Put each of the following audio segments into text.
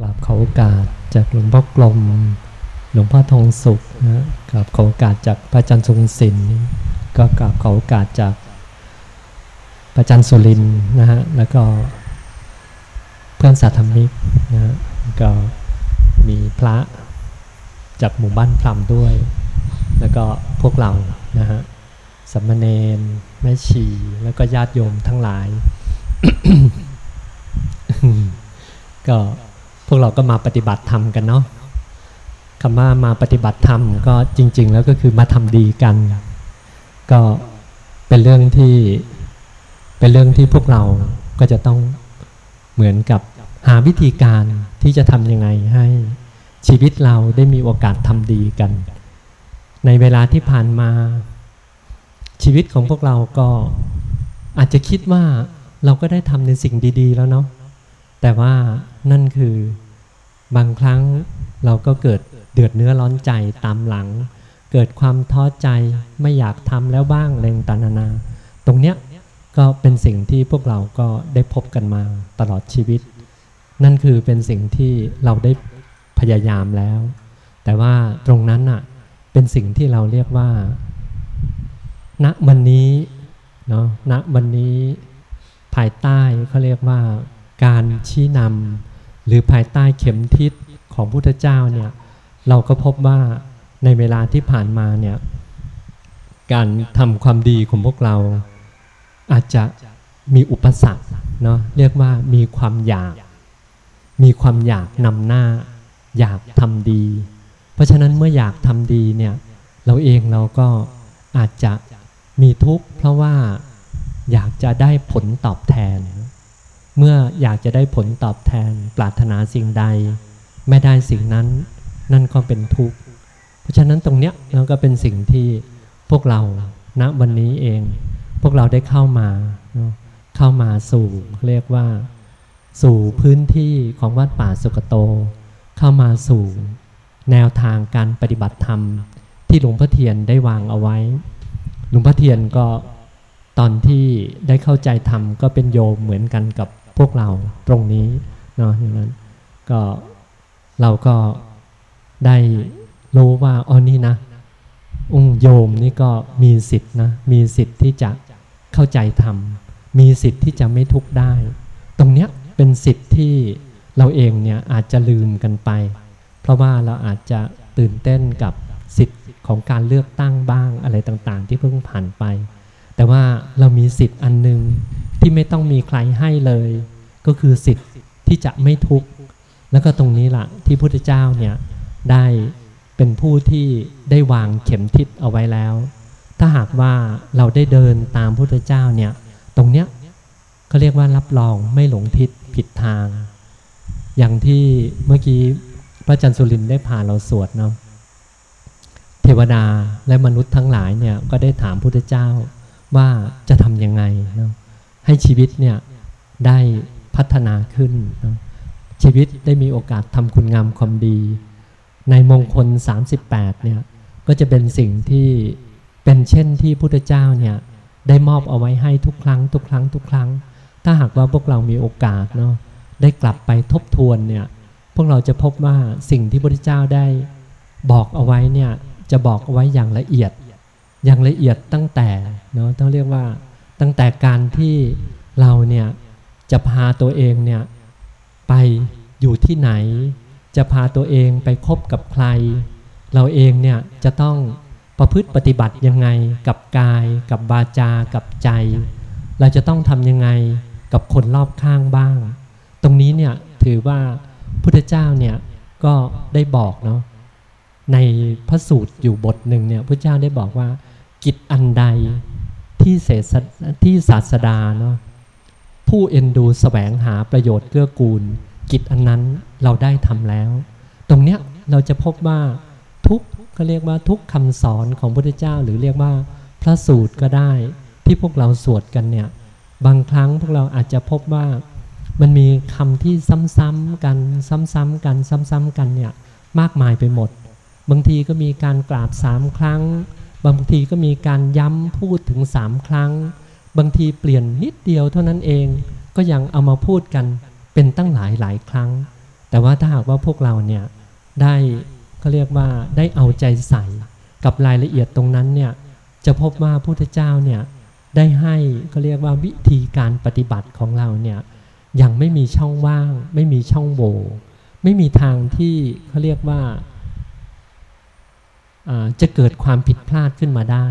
กราบขอโอกาสจากหลวงพ่อกลม หลวงพ่อทองสุขนะกราบขอโอกาสจากพระอาจารย์ทรงศิลป์ก็กราบขอโอกาสจากพระอาจารย์สุรินทร์นะฮะแล้วก็เพื่อนสาธมิกนะฮะก็มีพระจากหมู่บ้านพรำด้วย แล้วก็พวกเรานะฮะสัมมาเนนแม่ชีแล้วก็ญาติโยมทั้งหลาย ก็ พวกเราก็มาปฏิบัติธรรมกันเนาะคำว่ามาปฏิบัติธรรมก็จริง ๆ แล้วก็คือมาทำดีกัน ก็เป็นเรื่องที่เป็นเรื่องที่พวกเราก็จะต้องเหมือนกับหาวิธีการที่จะทำยังไงให้ชีวิตเราได้มีโอกาสทำดีกัน ในเวลาที่ผ่านมา ชีวิตของพวกเราก็อาจจะคิดว่าเราก็ได้ทำในสิ่งดี ๆ แล้วเนาะ แต่ว่านั่นคือบางครั้งเราก็เกิดเดือดเนื้อร้อนใจตามหลัง เกิดความท้อใจไม่อยากทำแล้วบ้างแรงตานานา ตรงเนี้ยก็เป็นสิ่งที่พวกเราก็ได้พบกันมาตลอดชีวิต นั่นคือเป็นสิ่งที่เราได้พยายามแล้ว แต่ว่าตรงนั้นอะเป็นสิ่งที่เราเรียกว่า ณวันนี้เนาะณวันนี้ภายใต้เขาเรียกว่า การชี้นำหรือภายใต้เข็มทิศของพุทธเจ้าเนี่ยเราก็พบว่าในเวลาที่ผ่านมาเนี่ยการทำความดีของพวกเราอาจจะมีอุปสรรคเนาะเรียกว่ามีความอยาก มีความอยากนำหน้า อยากทำดี เพราะฉะนั้นเมื่ออยากทำดีเนี่ยเราเองเราก็อาจจะมีทุกข์เพราะว่าอยากจะได้ผลตอบแทน เมื่ออยากจะได้ผลตอบแทนปรารถนาสิ่งใด ไม่ได้สิ่งนั้น นั่นก็เป็นทุกข์ เพราะฉะนั้นตรงเนี้ยเราก็เป็นสิ่งที่พวกเราณวันนี้เอง พวกเราได้เข้ามาเข้ามาสู่เรียกว่า สู่พื้นที่ของวัดป่าสุกโต เข้ามาสู่แนวทางการปฏิบัติธรรม ที่หลวงพ่อเทียนได้วางเอาไว้ หลวงพ่อเทียนก็ตอนที่ได้เข้าใจธรรมก็เป็นโยมเหมือนกันกับ พวกเราตรงนี้เนาะอย่างนั้นก็เราก็ได้รู้ว่าอ๋อนี่นะองโยมนี่ก็มีสิทธิ์นะมีสิทธิ์ที่จะเข้าใจธรรมมีสิทธิ์ที่จะไม่ทุกข์ได้ ตรงเนี้ยเป็นสิทธิ์ที่เราเองเนี่ยอาจจะลืมกันไป เพราะว่าเราอาจจะตื่นเต้นกับสิทธิ์ของการเลือกตั้งบ้างอะไรต่างๆ ที่เพิ่งผ่านไป แต่ว่าเรามีสิทธิ์อันหนึ่ง ที่ไม่ต้องมีใครให้เลย ก็คือสิทธิ์ที่จะไม่ทุกข์แล้วก็ตรงนี้ละ่ะที่พุทธเจ้าเนี่ยได้เป็นผู้ที่ได้วางเข็มทิศเอาไว้แล้ว ถ้าหากว่าเราได้เดินตามพุทธเจ้าเนี่ย ตรงเนี้ยเขาเรียกว่ารับรองไม่หลงทิศผิดทาง อย่างที่เมื่อกี้พระจันทร์สุรินได้พาเราสวดเนาะเทวดาและมนุษย์ทั้งหลายเนี่ยก็ได้ถามพุทธเจ้าว่าจะทำยังไงเนาะ ให้ชีวิตเนี่ยได้พัฒนาขึ้น ชีวิตได้มีโอกาสทำคุณงามความดี ในมงคล 38เนี่ยก็จะเป็นสิ่งที่เป็นเช่นที่พุทธเจ้าเนี่ยได้มอบเอาไว้ให้ทุกครั้ง ทุกครั้ง ทุกครั้ง ถ้าหากว่าพวกเรามีโอกาสเนาะได้กลับไปทบทวนเนี่ยพวกเราจะพบว่าสิ่งที่พระพุทธเจ้าได้บอกเอาไว้เนี่ยจะบอกเอาไว้อย่างละเอียด อย่างละเอียดตั้งแต่เนาะต้องเรียกว่า ตั้งแต่การที่เราเนี่ยจะพาตัวเองเนี่ยไปอยู่ที่ไหน จะพาตัวเองไปคบกับใคร เราเองเนี่ยจะต้องประพฤติปฏิบัติยังไงกับกาย กับบาจา กับใจ เราจะต้องทำยังไงกับคนรอบข้างบ้าง ตรงนี้เนี่ยถือว่าพุทธเจ้าเนี่ยก็ได้บอกเนาะในพระสูตรอยู่บทหนึ่งเนี่ยพระเจ้าได้บอกว่ากิจอันใด ที่เศษที่ศาสดาเนาะผู้เอ็นดูสแสวงหาประโยชน์เกื้อกูล กิจอันนั้นเราได้ทำแล้ว ตรงเนี้ยเราจะพบว่าทุกก็เรียกว่าทุกคำสอนของพระพุทธเจ้า หรือเรียกว่าพระสูตรก็ได้ ที่พวกเราสวดกันเนี่ยบางครั้งพวกเราอาจจะพบว่ามันมีคำที่ซ้ำๆกันซ้ำๆกันซ้ำๆกันเนี่ยมากมายไปหมด บางทีก็มีการกราบสามครั้ง บางทีก็มีการย้ำพูดถึงสามครั้ง บางทีเปลี่ยนนิดเดียวเท่านั้นเอง ก็ยังเอามาพูดกันเป็นตั้งหลายหลายครั้ง แต่ว่าถ้าหากว่าพวกเราเนี่ยได้เขาเรียกว่าได้เอาใจใส่กับรายละเอียดตรงนั้นเนี่ยจะพบว่าพุทธเจ้าเนี่ยได้ให้เขาเรียกว่าวิธีการปฏิบัติของเราเนี่ยยังไม่มีช่องว่าง ไม่มีช่องโหว่ไม่มีทางที่เขาเรียกว่า จะเกิดความผิดพลาดขึ้นมาได้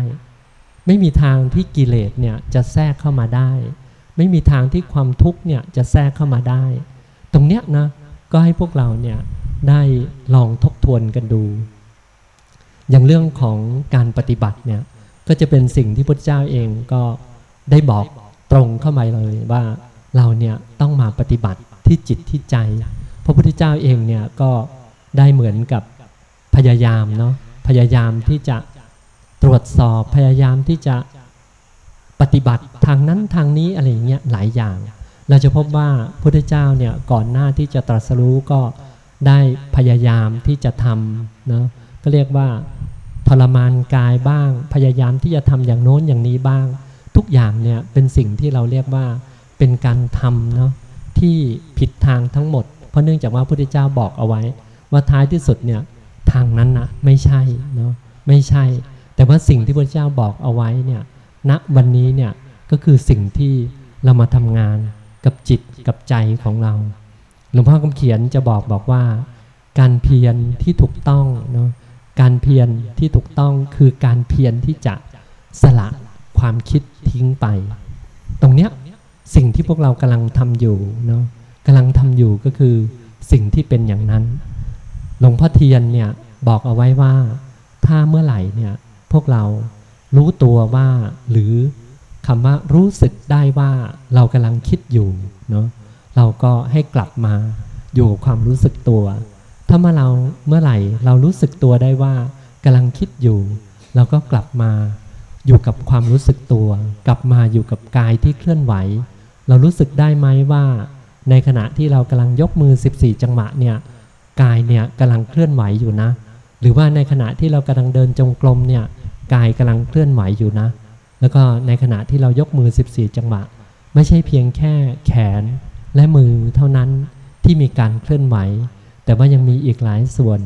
ไม่มีทางที่กิเลสเนี่ยจะแทรกเข้ามาได้ ไม่มีทางที่ความทุกข์เนี่ยจะแทรกเข้ามาได้ ตรงเนี้ยนะก็ให้พวกเราเนี่ยได้ลองทบทวนกันดู อย่างเรื่องของการปฏิบัติเนี่ยก็จะเป็นสิ่งที่พระเจ้าเองก็ได้บอกตรงเข้ามาเลยว่าเราเนี่ยต้องมาปฏิบัติที่จิตที่ใจ พระพุทธเจ้าเองเนี่ยก็ได้เหมือนกับพยายามเนาะ พยายามที่จะตรวจสอบพยายามที่จะปฏิบัติทางนั้นทางนี้อะไรอย่างเงี้ยหลายอย่าง เราจะพบว่าพระพุทธเจ้าเนี่ยก่อนหน้าที่จะตรัสรู้ก็ได้พยายามที่จะทำเนาะก็เรียกว่าทรมานกายบ้าง พยายามที่จะทำอย่างโน้นอย่างนี้บ้าง ทุกอย่างเนี่ยเป็นสิ่งที่เราเรียกว่าเป็นการทำเนาะที่ผิดทางทั้งหมด เพราะเนื่องจากว่าพระพุทธเจ้าบอกเอาไว้ ว่าท้ายที่สุดเนี่ย ทางนั้นนะไม่ใช่เนาะไม่ใช่ แต่ว่าสิ่งที่พระเจ้าบอกเอาไว้เนี่ยณวันนี้เนี่ยก็คือสิ่งที่เรามาทำงานกับจิตกับใจของเรา หลวงพ่อคำเขียนจะบอกบอกว่า การเพียรที่ถูกต้องเนาะการเพียรที่ถูกต้องคือการเพียรที่จะสละความคิดทิ้งไป ตรงเนี้ยสิ่งที่พวกเรากำลังทำอยู่เนาะกำลังทำอยู่ก็คือสิ่งที่เป็นอย่างนั้น หลวงพ่อเทียนเนี่ยบอกเอาไว้ว่าถ้าเมื่อไหร่เนี่ยพวกเรารู้ตัวว่าหรือคำว่ารู้สึกได้ว่าเรากำลังคิดอยู่เนาะเราก็ให้กลับมาอยู่กับความรู้สึกตัว ถ้าเมื่อเราเมื่อไหร่เรารู้สึกตัวได้ว่ากำลังคิดอยู่ เราก็กลับมาอยู่กับความรู้สึกตัว กลับมาอยู่กับกายที่เคลื่อนไหว เรารู้สึกได้ไหมว่า ในขณะที่เรากำลังยกมือ 14 จังหวะเนี่ย กายเนี่ยกำลังเคลื่อนไหวอยู่นะ หรือว่าในขณะที่เรากำลังเดินจงกรมเนี่ยกายกำลังเคลื่อนไหวอยู่นะ แล้วก็ในขณะที่เรายกมือ 14 จังหวะ ไม่ใช่เพียงแค่แขนและมือเท่านั้นที่มีการเคลื่อนไหว แต่ว่ายังมีอีกหลายส่วน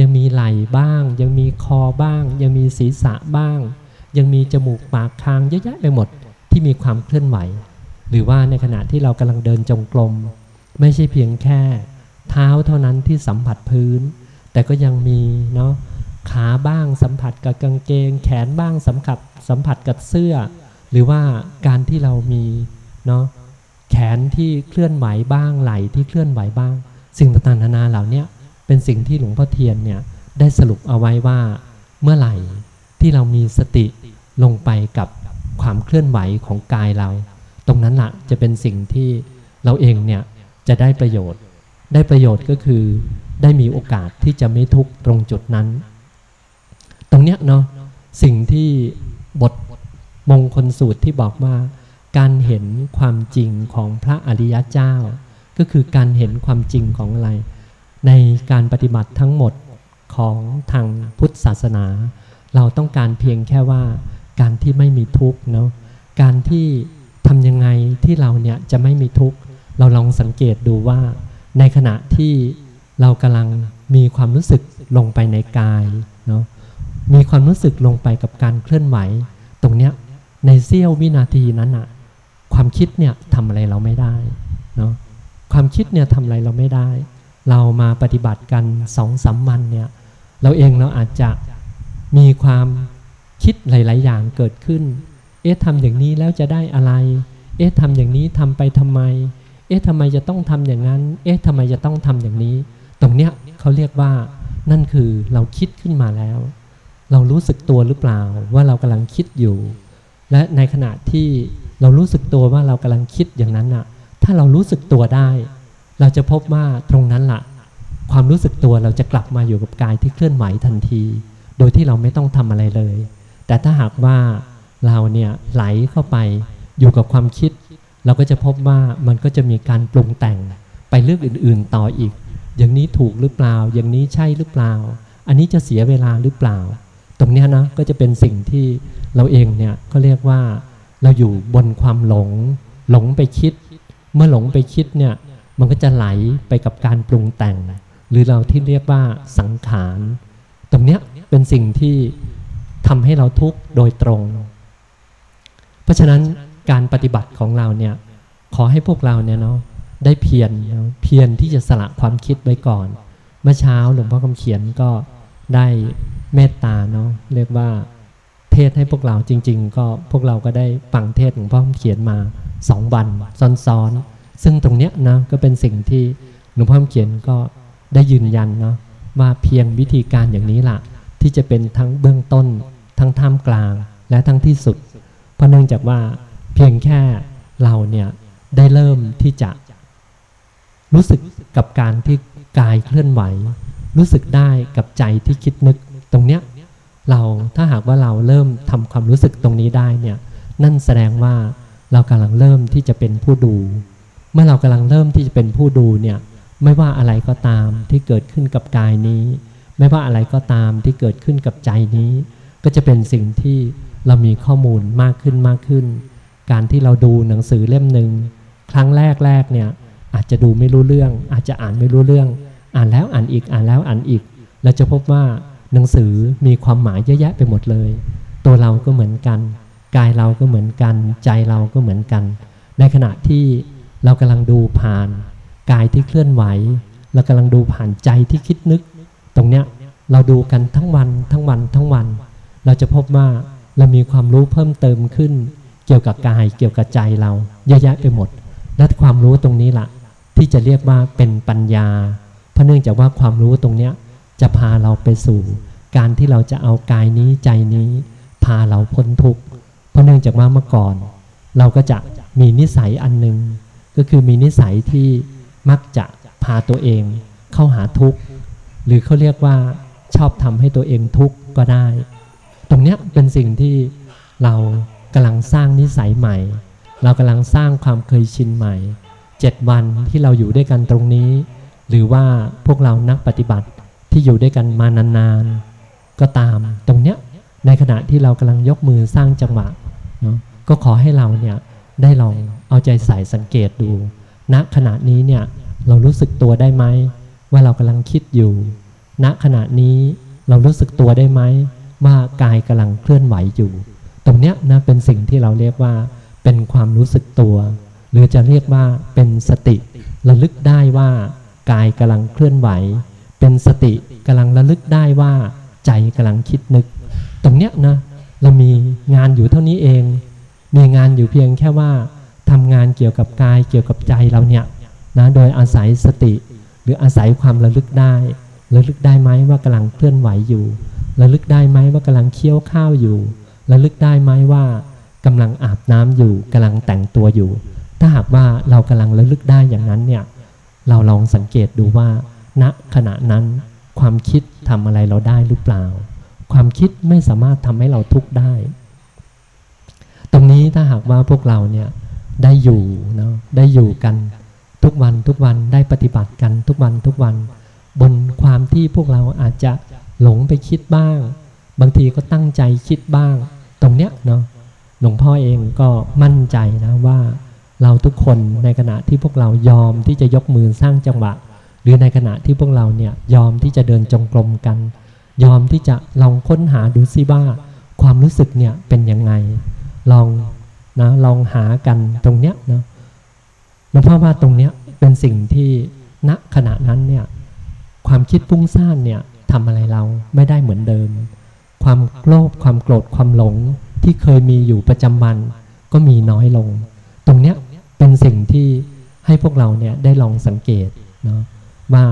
ยังมีไหล่บ้าง ยังมีคอบ้าง ยังมีศีรษะบ้าง ยังมีจมูกปากคางเยอะแยะไปหมดที่มีความเคลื่อนไหว หรือว่าในขณะที่เรากำลังเดินจงกรมไม่ใช่เพียงแค่ เท้าเท่านั้นที่สัมผัสพื้น แต่ก็ยังมีเนาะขาบ้างสัมผัสกับกางเกง แขนบ้างสัมผัสสัมผัสกับเสื้อ หรือว่าการที่เรามีเนาะแขนที่เคลื่อนไหวบ้างไหล่ที่เคลื่อนไหวบ้าง สิ่งต่างๆนานาเหล่านี้เป็นสิ่งที่หลวงพ่อเทียนเนี่ยได้สรุปเอาไว้ว่าเมื่อไหร่ที่เรามีสติลงไปกับความเคลื่อนไหวของกายเรา ตรงนั้นละจะเป็นสิ่งที่เราเองเนี่ยจะได้ประโยชน์ ได้ประโยชน์ก็คือได้มีโอกาสที่จะไม่ทุกข์ตรงจุดนั้น ตรงเนี้ยเนาะสิ่งที่บทมงคลสูตรที่บอกว่า การเห็นความจริงของพระอริยเจ้า ก็คือการเห็นความจริงของอะไร ในการปฏิบัติทั้งหมดของทางพุทธศาสนา เราต้องการเพียงแค่ว่า การที่ไม่มีทุกข์เนาะการที่ทำยังไงที่เราเนี่ยจะไม่มีทุกข์เราลองสังเกตดูว่า ในขณะที่เรากำลังมีความรู้สึกลงไปในกายเนาะมีความรู้สึกลงไปกับการเคลื่อนไหว ตรงเนี้ยในเสี้ยววินาทีนั้นอะความคิดเนี่ยทำอะไรเราไม่ได้เนาะความคิดเนี่ยทำอะไรเราไม่ได้ เรามาปฏิบัติกันสองสามวันเนี่ยเราเองเราอาจจะมีความคิดหลาย ๆ อย่างเกิดขึ้น เอ๊ะทำอย่างนี้แล้วจะได้อะไร เอ๊ะทำอย่างนี้ทำไปทำไม เอ๊ะทำไมจะต้องทำอย่างนั้น เอ๊ะทำไมจะต้องทำอย่างนี้ ตรงเนี้ยเขาเรียกว่า นั่นคือเราคิดขึ้นมาแล้ว เรารู้สึกตัวหรือเปล่าว่าเรากำลังคิดอยู่ และในขณะที่เรารู้สึกตัวว่าเรากำลังคิดอย่างนั้นอะถ้าเรารู้สึกตัวได้ เราจะพบว่าตรงนั้นละ่ะ ความรู้สึกตัวเราจะกลับมาอยู่กับกายที่เคลื่อนไหวทันที โดยที่เราไม่ต้องทำอะไรเลย แต่ถ้าหากว่าเราเนี่ยไหลเข้าไปอยู่กับความคิด เราก็จะพบว่ามันก็จะมีการปรุงแต่งไปเรื่องอื่นๆต่ออีก อย่างนี้ถูกหรือเปล่า อย่างนี้ใช่หรือเปล่า อันนี้จะเสียเวลาหรือเปล่า ตรงนี้นะก็จะเป็นสิ่งที่เราเองเนี่ยก็เรียกว่าเราอยู่บนความหลง หลงไปคิด เมื่อหลงไปคิดเนี่ยมันก็จะไหลไปกับการปรุงแต่ง หรือเราที่เรียกว่าสังขาร ตรงเนี้ยเป็นสิ่งที่ทำให้เราทุกข์โดยตรง เพราะฉะนั้น การปฏิบัติของเราเนี่ยขอให้พวกเราเนี่ยเนาะได้เพียรเพียรที่จะสละความคิดไว้ก่อน เมื่อเช้าหลวงพ่อคำเขียนก็ได้เมตตาเนาะเรียกว่าเทศให้พวกเราจริง ๆ ก็พวกเราก็ได้ฟังเทศของพ่อคำเขียนมาสองวันซ้อนๆซึ่งตรงเนี้ยนะก็เป็นสิ่งที่หลวงพ่อคำเขียนก็ได้ยืนยันเนาะว่าเพียงวิธีการอย่างนี้ล่ะ ที่จะเป็นทั้งเบื้องต้น ทั้งท่ามกลางและทั้งที่สุด เพราะเนื่องจากว่า เพียงแค่เราเนี่ยได้เริ่มที่จะรู้สึกกับการที่กายเคลื่อนไหว รู้สึกได้กับใจที่คิดนึกตรงเนี้ยเราถ้าหากว่าเราเริ่มทำความรู้สึกตรงนี้ได้เนี่ยนั่นแสดงว่าเรากำลังเริ่มที่จะเป็นผู้ดู เมื่อเรากำลังเริ่มที่จะเป็นผู้ดูเนี่ยไม่ว่าอะไรก็ตามที่เกิดขึ้นกับกายนี้ ไม่ว่าอะไรก็ตามที่เกิดขึ้นกับใจนี้ ก็จะเป็นสิ่งที่เรามีข้อมูลมากขึ้นมากขึ้น การที่เราดูหนังสือเล่มหนึ่งครั้งแรกแรกเนี่ยอาจจะดูไม่รู้เรื่อง อาจจะอ่านไม่รู้เรื่อง อ่านแล้วอ่านอีกอ่านแล้วอ่านอีก เราจะพบว่าหนังสือมีความหมายเยอะแยะไปหมดเลย ตัวเราก็เหมือนกัน กายเราก็เหมือนกัน ใจเราก็เหมือนกัน ในขณะที่เรากำลังดูผ่าน กายที่เคลื่อนไหว เรากำลังดูผ่านใจที่คิดนึก ตรงเนี้ยเราดูกันทั้งวันทั้งวันทั้งวัน เราจะพบว่าเรามีความรู้เพิ่มเติมขึ้น เกี่ยวกับกายเกี่ยวกับใจเราเยอะแยะไปหมด และความรู้ตรงนี้ละ่ะ ที่จะเรียกว่าเป็นปัญญา เพราะเนื่องจากว่าความรู้ตรงเนี้ยจะพาเราไปสู่ การที่เราจะเอากายนี้ใจนี้ พาเราพ้นทุกข์เพราะเนื่องจากว่าเมื่อก่อน เราก็จะมีนิสัยอันหนึ่งก็คือมีนิสัยที่มักจะพาตัวเอง เข้าหาทุกข์หรือเขาเรียกว่าชอบทำให้ตัวเองทุกข์ก็ได้ ตรงเนี้ยเป็นสิ่งที่เรา กำลังสร้างนิสัยใหม่ เรากำลังสร้างความเคยชินใหม่เจ็ดวันที่เราอยู่ด้วยกันตรงนี้ หรือว่าพวกเรานักปฏิบัติที่อยู่ด้วยกันมานานๆ ก็ตามตรงเนี้ยในขณะที่เรากำลังยกมือสร้างจังหวะเนาะก็ขอให้เราเนี่ยได้ลองเอาใจใส่สังเกตดูณขณะนี้เนี่ยเรารู้สึกตัวได้ไหมว่าเรากำลังคิดอยู่ณขณะนี้เรารู้สึกตัวได้ไหมว่ากายกำลังเคลื่อนไหวอยู่ ตรงเนี้ยนะเป็นสิ่งที่เราเรียกว่าเป็นความรู้สึกตัว หรือจะเรียกว่าเป็นสติระลึกได้ว่ากายกำลังเคลื่อนไหว เป็นสติกำลังระลึกได้ว่าใจกำลังคิดนึก ตรงเนี้ยนะเรามีงานอยู่เท่านี้เอง มีงานอยู่เพียงแค่ว่าทำงานเกี่ยวกับกายเกี่ยวกับใจเราเนี่ยนะโดยอาศัยสติ หรืออาศัยความระลึกได้ ระลึกได้ไหมว่ากำลังเคลื่อนไหวอยู่ ระลึกได้ไหมว่ากำลังเคี้ยวข้าวอยู่ ระลึกได้ไหมว่ากำลังอาบน้ำอยู่กำลังแต่งตัวอยู่ ถ้าหากว่าเรากำลังระลึกได้อย่างนั้นเนี่ยเราลองสังเกตดูว่า ณขณะนั้นความคิดทำอะไรเราได้หรือเปล่า ความคิดไม่สามารถทำให้เราทุกข์ได้ ตรงนี้ถ้าหากว่าพวกเราเนี่ยได้อยู่เนาะได้อยู่กัน ทุกวันทุกวันได้ปฏิบัติกันทุกวันทุกวัน บนความที่พวกเราอาจจะหลงไปคิดบ้าง บางทีก็ตั้งใจคิดบ้าง รงเนี้ยเนาะหลวงพ่อเองก็มั่นใจนะว่าเราทุกคนในขณะที่พวกเรายอมที่จะยกมือสร้างจังหวะ หรือในขณะที่พวกเราเนี่ยยอมที่จะเดินจงกรมกัน ยอมที่จะลองค้นหาดูซิว่าความรู้สึกเนี่ยเป็นยังไง ลองนะลองหากันตรงเนี้ยเนาะหลวงพ่อว่าตรงเนี้ยเป็นสิ่งที่ณขณะนั้นเนี่ยความคิดฟุ้งซ่านเนี่ยทำอะไรเราไม่ได้เหมือนเดิม ความโลภความโกรธความหลงที่เคยมีอยู่ประจำวันก็มีน้อยลง ตรงเนี้ยเป็นสิ่งที่ให้พวกเราเนี่ยได้ลองสังเกตเนาะว่า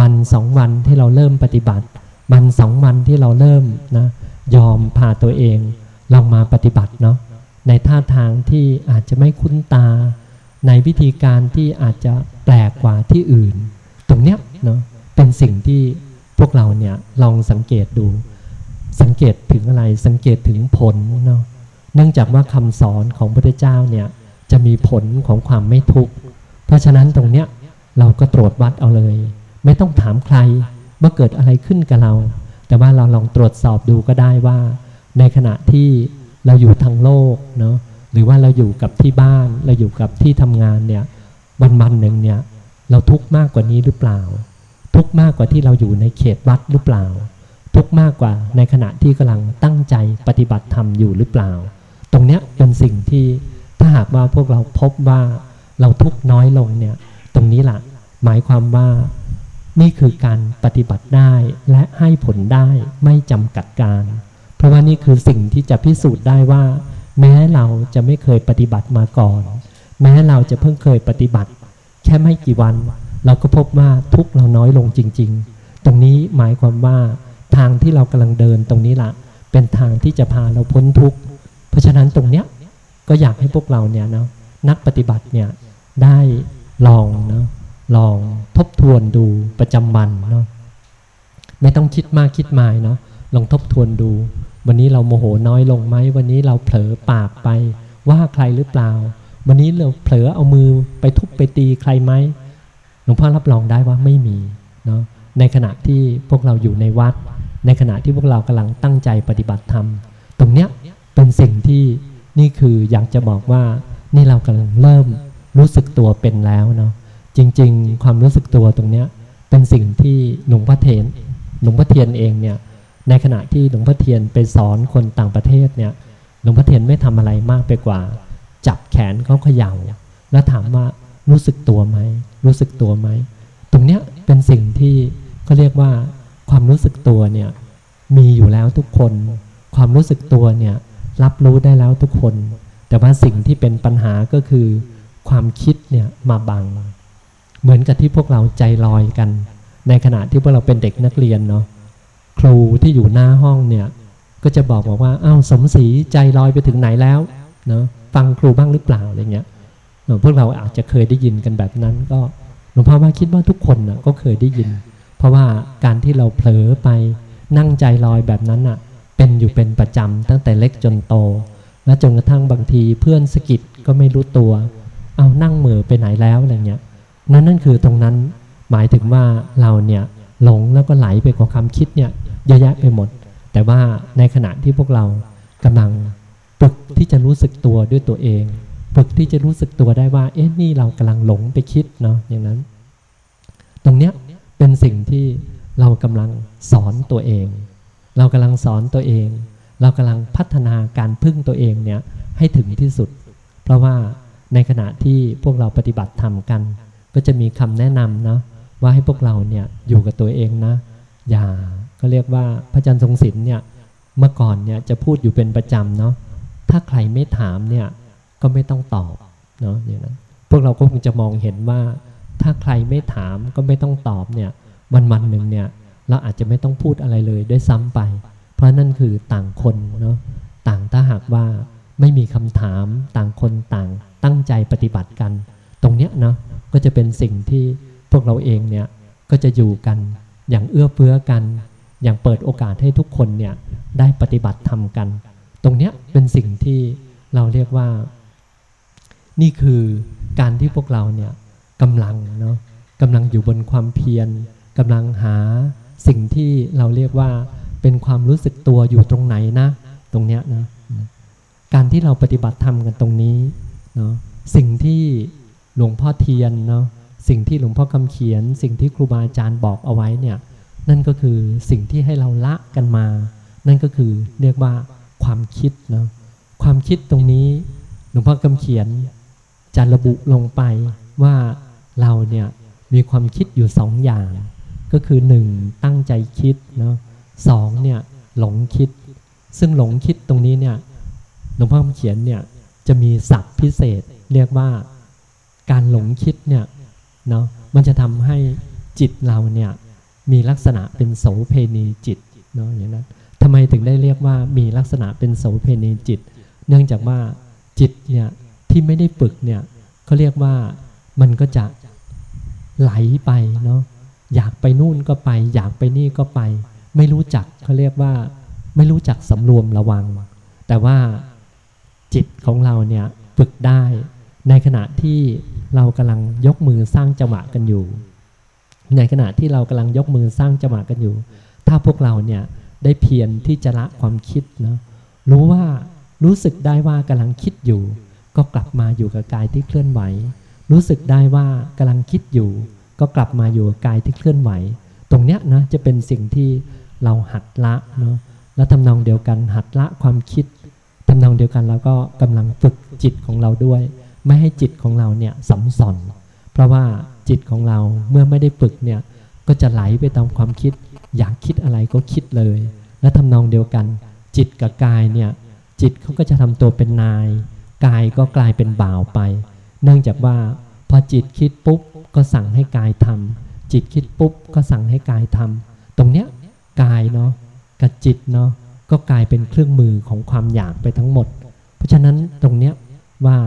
วันสองวันที่เราเริ่มปฏิบัติ วันสองวันที่เราเริ่มนะยอมพาตัวเองลองมาปฏิบัติเนาะในท่าทางที่อาจจะไม่คุ้นตา ในวิธีการที่อาจจะแปลกกว่าที่อื่น ตรงเนี้ยเนาะเป็นสิ่งที่พวกเราเนี่ยลองสังเกตดู สังเกตถึงอะไรสังเกตถึงผลเนาะเนื่องจากว่าคำสอนของพระเจ้าเนี่ยจะมีผลของความไม่ทุกข์เพราะฉะนั้นตรงเนี้ยเราก็ตรวจวัดเอาเลย ไม่ต้องถามใครว่าเกิดอะไรขึ้นกับเรา แต่ว่าเราลองตรวจสอบดูก็ได้ว่า ในขณะที่เราอยู่ทางโลกเนาะหรือว่าเราอยู่กับที่บ้านเราอยู่กับที่ทำงานเนี่ยวันวันหนึ่งเนี่ยเราทุกข์มากกว่านี้หรือเปล่า ทุกข์มากกว่าที่เราอยู่ในเขตวัดหรือเปล่า ทุกข์มากกว่าในขณะที่กำลังตั้งใจปฏิบัติธรรมอยู่หรือเปล่า ตรงเนี้ยเป็นสิ่งที่ถ้าหากว่าพวกเราพบว่าเราทุกข์น้อยลงเนี่ย ตรงนี้แหละหมายความว่านี่คือการปฏิบัติได้และให้ผลได้ไม่จำกัดการ เพราะว่านี่คือสิ่งที่จะพิสูจน์ได้ว่า แม้เราจะไม่เคยปฏิบัติมาก่อน แม้เราจะเพิ่งเคยปฏิบัติ แค่ไม่กี่วัน เราก็พบว่าทุกเราน้อยลงจริง ๆ ตรงนี้หมายความว่า ทางที่เรากำลังเดินตรงนี้ละเป็นทางที่จะพาเราพ้นทุกข์เพราะฉะนั้นตรงเนี้ยก็อยากให้พวกเราเนี่ยเนาะนักปฏิบัติเนี่ยได้ลองเนาะลองทบทวนดูประจำวันเนาะไม่ต้องคิดมากคิดมายเนาะลองทบทวนดู วันนี้เราโมโหน้อยลงไหมวันนี้เราเผลอปากไปว่าใครหรือเปล่า วันนี้เราเผลอเอามือไปทุบไปตีใครไหมหลวงพ่อรับรองได้ว่าไม่มีเนาะในขณะที่พวกเราอยู่ในวัด ในขณะที่พวกเรากำลังตั้งใจปฏิบัติธรรม ตรงเนี้ยเป็นสิ่งที่นี่คืออยากจะบอกว่านี่เรากำลังเริ่มรู้สึกตัวเป็นแล้วเนาะจริง ๆ ความรู้สึกตัวตรงเนี้ยเป็นสิ่งที่หลวงพ่อเทียนหลวงพ่อเทียนเองเนี่ยในขณะที่หลวงพ่อเทียนไปสอนคนต่างประเทศเนี่ยหลวงพ่อเทียนไม่ทำอะไรมากไปกว่า จับแขนเขาเขย่าแล้วถามว่ารู้สึกตัวไหมรู้สึกตัวไหมตรงเนี้ยเป็นสิ่งที่เขาเรียกว่า ความรู้สึกตัวเนี่ยมีอยู่แล้วทุกคน ความรู้สึกตัวเนี่ยรับรู้ได้แล้วทุกคน แต่ว่าสิ่งที่เป็นปัญหาก็คือ ความคิดเนี่ยมาบัง เหมือนกับที่พวกเราใจลอยกัน ในขณะที่พวกเราเป็นเด็กนักเรียนเนาะครูที่อยู่หน้าห้องเนี่ยก็จะบอกบอกว่าอ้าวสมศรีใจลอยไปถึงไหนแล้วเนาะฟังครูบ้างหรือเปล่าอะไรเงี้ยพวกเราอาจจะเคยได้ยินกันแบบนั้น ก็หลวงพ่อว่าคิดว่าทุกคนนะก็เคยได้ยิน เพราะว่าการที่เราเผลอไปนั่งใจลอยแบบนั้นอะ เป็นอยู่เป็นประจำตั้งแต่เล็กจนโต และจนกระทั่งบางทีเพื่อนสกิดก็ไม่รู้ตัว เอานั่งเหม่อไปไหนแล้วอะไรเงี้ยนั่นนั่นคือตรงนั้นหมายถึงว่าเราเนี่ยหลงแล้วก็ไหลไปกับความคิดเนี่ยเยอะแยะไปหมด แต่ว่าในขณะที่พวกเรากำลังฝึกที่จะรู้สึกตัวด้วยตัวเองฝึกที่จะรู้สึกตัวได้ว่า เอ๊ะนี่เรากำลังหลงไปคิดเนาะอย่างนั้น ตรงเนี้ย เป็นสิ่งที่เรากำลังสอนตัวเอง เรากำลังสอนตัวเอง เรากำลังพัฒนาการพึ่งตัวเองเนี่ยให้ถึงที่สุด เพราะว่าในขณะที่พวกเราปฏิบัติธรรมกัน ก็จะมีคำแนะนำนะว่าให้พวกเราเนี่ยอยู่กับตัวเองนะ อย่าก็เรียกว่าพระอาจารย์ทรงศิลป์เนี่ยเมื่อก่อนเนี่ยจะพูดอยู่เป็นประจำเนาะถ้าใครไม่ถามเนี่ยก็ไม่ต้องตอบเนาะอย่างนั้นพวกเราก็คงจะมองเห็นว่า ถ้าใครไม่ถามก็ไม่ต้องตอบเนี่ยวันวันหนึ่งเนี่ยเราอาจจะไม่ต้องพูดอะไรเลยด้วยซ้ำไป เพราะนั่นคือต่างคนเนาะต่างถ้าหากว่าไม่มีคำถามต่างคนต่างตั้งใจปฏิบัติกัน ตรงเนี้ยเนาะก็จะเป็นสิ่งที่พวกเราเองเนี่ยก็จะอยู่กันอย่างเอื้อเฟื้อกัน อย่างเปิดโอกาสให้ทุกคนเนี่ยได้ปฏิบัติทำกัน ตรงเนี้ยเป็นสิ่งที่เราเรียกว่า นี่คือการที่พวกเราเนี่ย กำลังเนาะกำลังอยู่บนความเพียรกำลังหาสิ่งที่เราเรียกว่าเป็นความรู้สึกตัวอยู่ตรงไหนนะ ตรงเนี้ยนะการที่เราปฏิบัติธรรมกันตรงนี้เนาะสิ่งที่หลวงพ่อเทียนเนาะสิ่งที่หลวงพ่อคำเขียน สิ่งที่ครูบาอาจารย์บอกเอาไว้เนี่ยนั่นก็คือสิ่งที่ให้เราละกันมา นั่นก็คือเรียกว่าความคิดเนาะความคิดตรงนี้หลวงพ่อคำเขียนจะระบุลงไปว่า เราเนี่ยมีความคิดอยู่สองอย่าง ก็คือหนึ่งตั้งใจคิดเนาะสองเนี่ยหลงคิด ซึ่งหลงคิดตรงนี้เนี่ยหลวงพ่อเขียนเนี่ยจะมีศัพท์พิเศษเรียกว่าการหลงคิดเนี่ยเนาะมันจะทำให้จิตเราเนี่ยมีลักษณะเป็นโสเพณีจิตเนาะอย่างนั้นทำไมถึงได้เรียกว่ามีลักษณะเป็นโสเพณีจิต เนื่องจากว่าจิตเนี่ยที่ไม่ได้ฝึกเนี่ยเขาเรียกว่ามันก็จะ ไหลไปเนาะอยากไปนู่นก็ไป อยากไปนี่ก็ไป ไม่รู้จักเขาเรียกว่า ไม่รู้จักสำรวมระวัง แต่ว่าจิตของเราเนี่ยฝึกได้ ในขณะที่เรากำลังยกมือสร้างจังหวะกันอยู่ ในขณะที่เรากำลังยกมือสร้างจังหวะกันอยู่ ถ้าพวกเราเนี่ยได้เพียรที่จะละความคิดนะรู้ว่ารู้สึกได้ว่ากำลังคิดอยู่ ก็กลับมาอยู่กับกายที่เคลื่อนไหว รู้สึกได้ว่ากำลังคิดอยู่ ก็กลับมาอยู่กับกายที่เคลื่อนไหว ตรงเนี้ยนะจะเป็นสิ่งที่เราหัดละเนาะแล้วทำนองเดียวกันหัดละความคิดทำนองเดียวกันแล้วก็กำลังฝึกจิตของเราด้วย ไม่ให้จิตของเราเนี่ยสัมสอนเพราะว่าจิตของเราเมื่อไม่ได้ฝึกเนี่ยก็จะไหลไปตามความคิด อยากคิดอะไรก็คิดเลย และทำนองเดียวกัน จิตกับกายเนี่ยจิตเขาก็จะทำตัวเป็นนาย กายก็กลายเป็นบ่าวไป เนื่องจากว่าพอจิตคิดปุ๊บก็สั่งให้กายทำจิตคิดปุ๊บก็สั่งให้กายทำตรงเนี้ยกายเนาะกับจิตเนาะก็กลายเป็นเครื่องมือของความอยากไปทั้งหมด เพราะฉะนั้นตรงเนี้ยว่า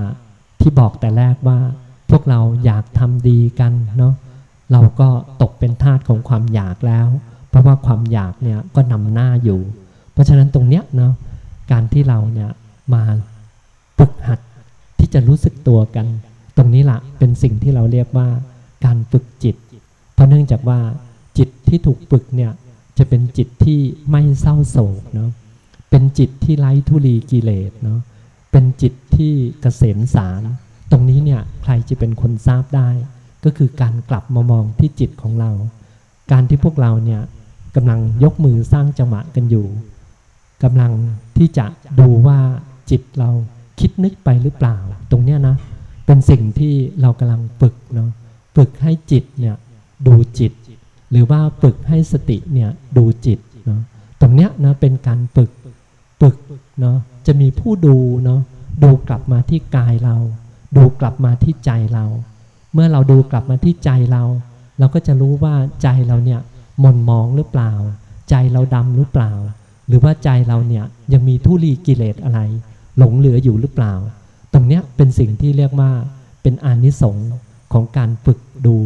ที่บอกแต่แรกว่าพวกเราอยากทำดีกันเนาะเราก็ตกเป็นทาสของความอยากแล้ว เพราะว่าความอยากเนี่ยก็นำหน้าอยู่ เพราะฉะนั้นตรงเนี้ยเนาะการที่เราเนี่ยมาฝึกหัด จะรู้สึกตัวกัน ตรงนี้ละเป็นสิ่งที่เราเรียกว่าการฝึกจิต เพราะเนื่องจากว่าจิตที่ถูกฝึกเนี่ยจะเป็นจิตที่ไม่เศร้าโศกเนาะเป็นจิตที่ไร้ทุลีกิเลสเนาะเป็นจิตที่เกษมสาร ตรงนี้เนี่ยใครจะเป็นคนทราบได้ ก็คือการกลับมามองที่จิตของเรา การที่พวกเราเนี่ยกำลังยกมือสร้างจังหวะกันอยู่กำลังที่จะดูว่าจิตเรา คิดนึกไปหรือเปล่า ตรงเนี้ยนะ เป็นสิ่งที่เรากำลังฝึกเนาะฝึกให้จิตเนี่ยดูจิต หรือว่าฝึกให้สติเนี่ยดูจิตเนาะตรงเนี้ยนะเป็นการฝึกฝึกเนาะจะมีผู้ดูเนาะดูกลับมาที่กายเรา ดูกลับมาที่ใจเรา เมื่อเราดูกลับมาที่ใจเรา เราก็จะรู้ว่าใจเราเนี่ยหม่นมองหรือเปล่า ใจเราดำหรือเปล่า หรือว่าใจเราเนี่ยยังมีทุลีกิเลสอะไร หลงเหลืออยู่หรือเปล่า ตรงเนี้ยเป็นสิ่งที่เรียกว่าเป็นอานิสงส์ของการฝึกดู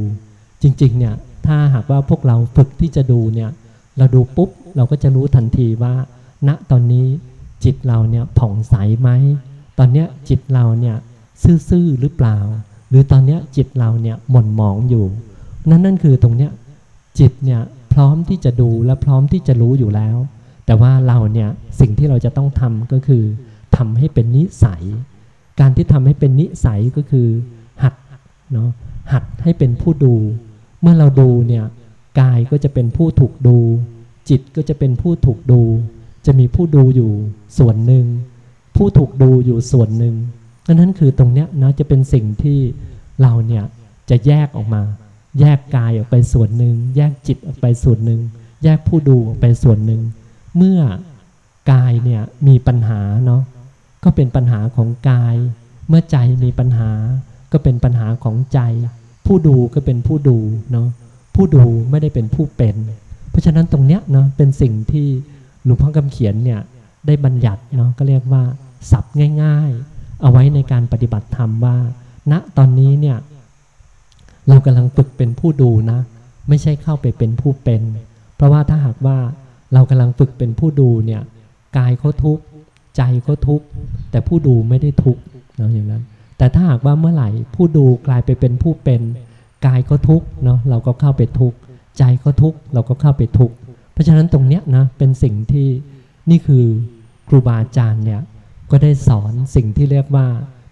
จริงๆเนี่ยถ้าหากว่าพวกเราฝึกที่จะดูเนี่ยเราดูปุ๊บเราก็จะรู้ทันทีว่า ณตอนนี้จิตเราเนี่ยผ่องใสไหมตอนเนี้ยจิตเราเนี่ยซื่อๆหรือเปล่า หรือตอนเนี้ยจิตเราเนี่ยหม่นหมองอยู่นั่นนั่นคือตรงเนี้ยจิตเนี่ยพร้อมที่จะดูและพร้อมที่จะรู้อยู่แล้ว แต่ว่าเราเนี่ยสิ่งที่เราจะต้องทำก็คือ ทำให้เป็นนิสัย การที่ทำให้เป็นนิสัยก็คือหัดเนาะหัดให้เป็นผู้ดู เมื่อเราดูเนี่ยกายก็จะเป็นผู้ถูกดู จิตก็จะเป็นผู้ถูกดู จะมีผู้ดูอยู่ส่วนหนึ่ง ผู้ถูกดูอยู่ส่วนหนึ่งนั้นคือตรงเนี้ยนะจะเป็นสิ่งที่เราเนี่ยจะแยกออกมา แยกกายออกไปส่วนหนึ่ง แยกจิตออกไปส่วนหนึ่ง แยกผู้ดูออกไปส่วนหนึ่ง เมื่อกายเนี่ยมีปัญหาเนาะ ก็เป็นปัญหาของกาย เมื่อใจมีปัญหา ก็เป็นปัญหาของใจ ผู้ดูก็เป็นผู้ดูเนาะผู้ดูไม่ได้เป็นผู้เป็น เพราะฉะนั้นตรงเนี้ยเนาะเป็นสิ่งที่หลวงพ่อคำเขียนเนี่ยได้บัญญัติเนาะก็เรียกว่าสับง่าย ๆ เอาไว้ในการปฏิบัติธรรมว่า ณตอนนี้เนี่ยเรากำลังฝึกเป็นผู้ดูนะ ไม่ใช่เข้าไปเป็นผู้เป็น เพราะว่าถ้าหากว่าเรากำลังฝึกเป็นผู้ดูเนี่ยกายเขาทุกข์ ใจก็ทุกข์แต่ผู้ดูไม่ได้ทุกข์เนาะอย่างนั้น แต่ถ้าหากว่าเมื่อไหร่ผู้ดูกลายไปเป็นผู้เป็นกายก็ทุกข์เนาะเราก็เข้าไปทุกข์ใจก็ทุกข์เราก็เข้าไปทุกข์เพราะฉะนั้นตรงเนี้ยนะเป็นสิ่งที่นี่คือครูบาอาจารย์เนี่ยก็ได้สอนสิ่งที่เรียกว่า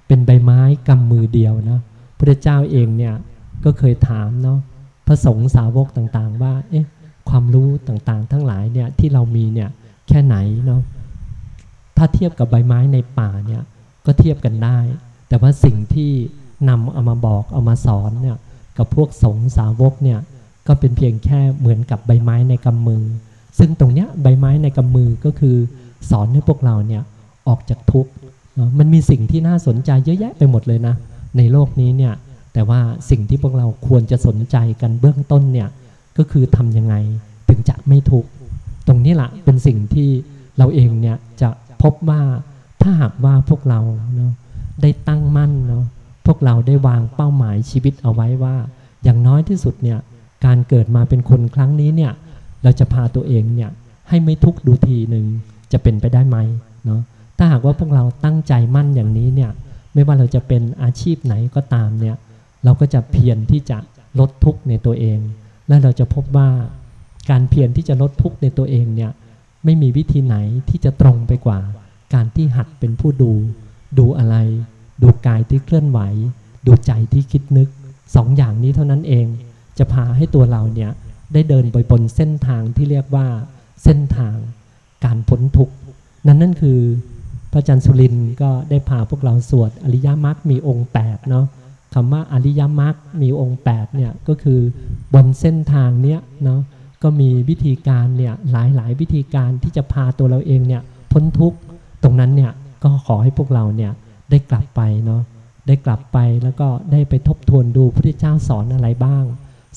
เป็นใบไม้กำมือเดียวนะพระเจ้าเองเนี่ยก็เคยถามเนาะพระสงฆ์สาวกต่างๆ ว่าเอ๊ะความรู้ต่างๆ ทั้งหลายเนี่ยที่เรามีเนี่ยแค่ไหนเนาะ ถ้าเทียบกับใบไม้ในป่าเนี่ยก็เทียบกันได้ แต่ว่าสิ่งที่นำเอามาบอกเอามาสอนเนี่ยกับพวกสงสาวกเนี่ยก็เป็นเพียงแค่เหมือนกับใบไม้ในกำมือ ซึ่งตรงเนี้ยใบไม้ในกำมือก็คือสอนให้พวกเราเนี่ยออกจากทุกข์มันมีสิ่งที่น่าสนใจเยอะแยะไปหมดเลยนะ ในโลกนี้เนี่ยแต่ว่าสิ่งที่พวกเราควรจะสนใจกันเบื้องต้นเนี่ยก็คือทำยังไงถึงจะไม่ทุกข์ตรงนี้แหละเป็นสิ่งที่เราเองเนี่ยจะ พบว่าถ้าหากว่าพวกเราเนาะได้ตั้งมั่นเนาะพวกเราได้วางเป้าหมายชีวิตเอาไว้ว่า อย่างน้อยที่สุดเนี่ยการเกิดมาเป็นคนครั้งนี้เนี่ยเราจะพาตัวเองเนี่ยให้ไม่ทุกข์ดูทีหนึ่งจะเป็นไปได้ไหมเนาะถ้าหากว่าพวกเราตั้งใจมั่นอย่างนี้เนี่ยไม่ว่าเราจะเป็นอาชีพไหนก็ตามเนี่ยเราก็จะเพียรที่จะลดทุกข์ในตัวเอง และเราจะพบว่าการเพียรที่จะลดทุกข์ในตัวเองเนี่ย ไม่มีวิธีไหนที่จะตรงไปกว่า การที่หัดเป็นผู้ดู ดูอะไร ดูกายที่เคลื่อนไหว ดูใจที่คิดนึกสองอย่างนี้เท่านั้นเอง จะพาให้ตัวเราเนี่ยได้เดินไปบนเส้นทางที่เรียกว่าเส้นทางการพ้นทุกข์นั่นนั่นคือพระอาจารย์สุรินก็ได้พาพวกเราสวดอริยมรรคมีองค์8เนาะคำว่าอริยมรรคมีองค์8เนี่ยก็คือบนเส้นทางเนี้ยเนาะ ก็มีวิธีการเนี่ยหลายหลายวิธีการที่จะพาตัวเราเองเนี่ยพ้นทุกข์ตรงนั้นเนี่ยก็ขอให้พวกเราเนี่ยได้กลับไปเนาะได้กลับไปแล้วก็ได้ไปทบทวนดูพระพุทธเจ้าสอนอะไรบ้าง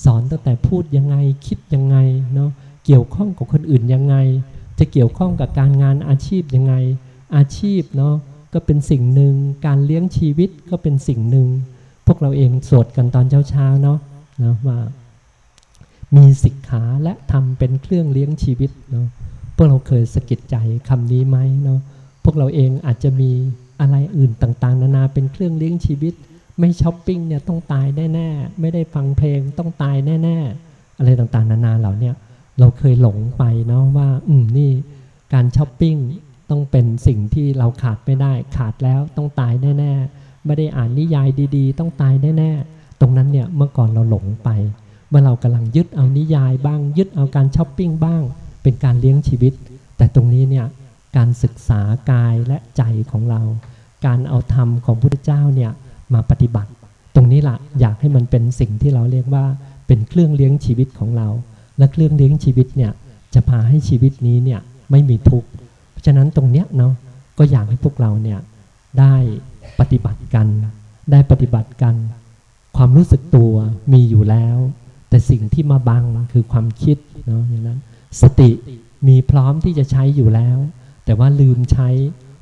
สอนตั้งแต่พูดยังไงคิดยังไงเนาะเกี่ยวข้องกับคนอื่นยังไง จะเกี่ยวข้องกับการงานอาชีพยังไง อาชีพเนาะก็เป็นสิ่งหนึ่งการเลี้ยงชีวิตก็เป็นสิ่งหนึ่งพวกเราเองสวดกันตอนเช้าๆเนาะนะว่า มีสิกขาและทำเป็นเครื่องเลี้ยงชีวิตเนาะพวกเราเคยสะกิดใจคำนี้ไหมเนาะพวกเราเองอาจจะมีอะไรอื่นต่างๆ นานาเป็นเครื่องเลี้ยงชีวิต ไม่ช้อปปิ้งเนี่ยต้องตายแน่ๆไม่ได้ฟังเพลงต้องตายแน่ๆอะไรต่างๆ นานาเหล่านี้เราเคยหลงไปเนาะว่า อืมนี่การช้อปปิ้งต้องเป็นสิ่งที่เราขาดไม่ได้ ขาดแล้วต้องตายแน่ๆไม่ได้อ่านนิยายดี ๆ ต้องตายแน่ๆตรงนั้นเนี่ยเมื่อก่อนเราหลงไป เมื่อเรากำลังยึดเอานิยายบ้าง ยึดเอาการช้อปปิ้งบ้าง เป็นการเลี้ยงชีวิต แต่ตรงนี้เนี่ยการศึกษากายและใจของเรา การเอาธรรมของพระพุทธเจ้าเนี่ยมาปฏิบัติ ตรงนี้ละอยากให้มันเป็นสิ่งที่เราเรียกว่าเป็นเครื่องเลี้ยงชีวิตของเรา และเครื่องเลี้ยงชีวิตเนี่ยจะพาให้ชีวิตนี้เนี่ยไม่มีทุกข์เพราะฉะนั้นตรงเนี้ยเนาะก็อยากให้พวกเราเนี่ยได้ปฏิบัติกัน ได้ปฏิบัติกัน ความรู้สึกตัวมีอยู่แล้ว แต่สิ่งที่มาบังคือความคิดเนาะอย่างนั้น สติมีพร้อมที่จะใช้อยู่แล้ว แต่ว่าลืมใช้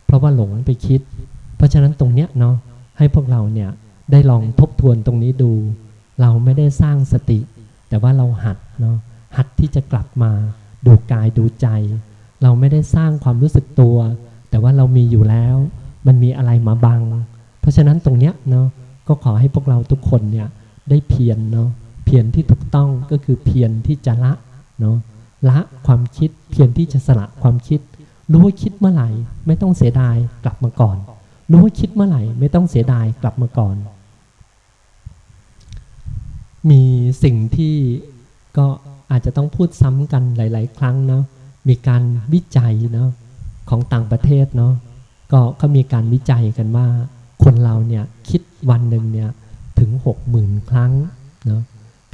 เพราะว่าหลงไปคิด เพราะฉะนั้นตรงเนี้ยเนาะให้พวกเราเนี่ยได้ลองทบทวนตรงนี้ดู เราไม่ได้สร้างสติ แต่ว่าเราหัดเนาะหัดที่จะกลับมาดูกายดูใจ เราไม่ได้สร้างความรู้สึกตัว แต่ว่าเรามีอยู่แล้ว มันมีอะไรมาบัง เพราะฉะนั้นตรงเนี้ยเนาะก็ขอให้พวกเราทุกคนเนี่ยได้เพียรเนาะ เพียรที่ถูกต้องก็คือเพียรที่จะละเนาะละความคิดเพียรที่จะสละความคิด รู้ว่าคิดเมื่อไหร่ ไม่ต้องเสียดายกลับมาก่อน รู้ว่าคิดเมื่อไหร่ ไม่ต้องเสียดายกลับมาก่อน มีสิ่งที่ก็อาจจะต้องพูดซ้ำกันหลาย ๆ ครั้งเนาะมีการวิจัยเนาะของต่างประเทศเนาะก็เขามีการวิจัยกันว่า คนเราเนี่ยคิดวันหนึ่งเนี่ยถึงหกหมื่นครั้งเนาะ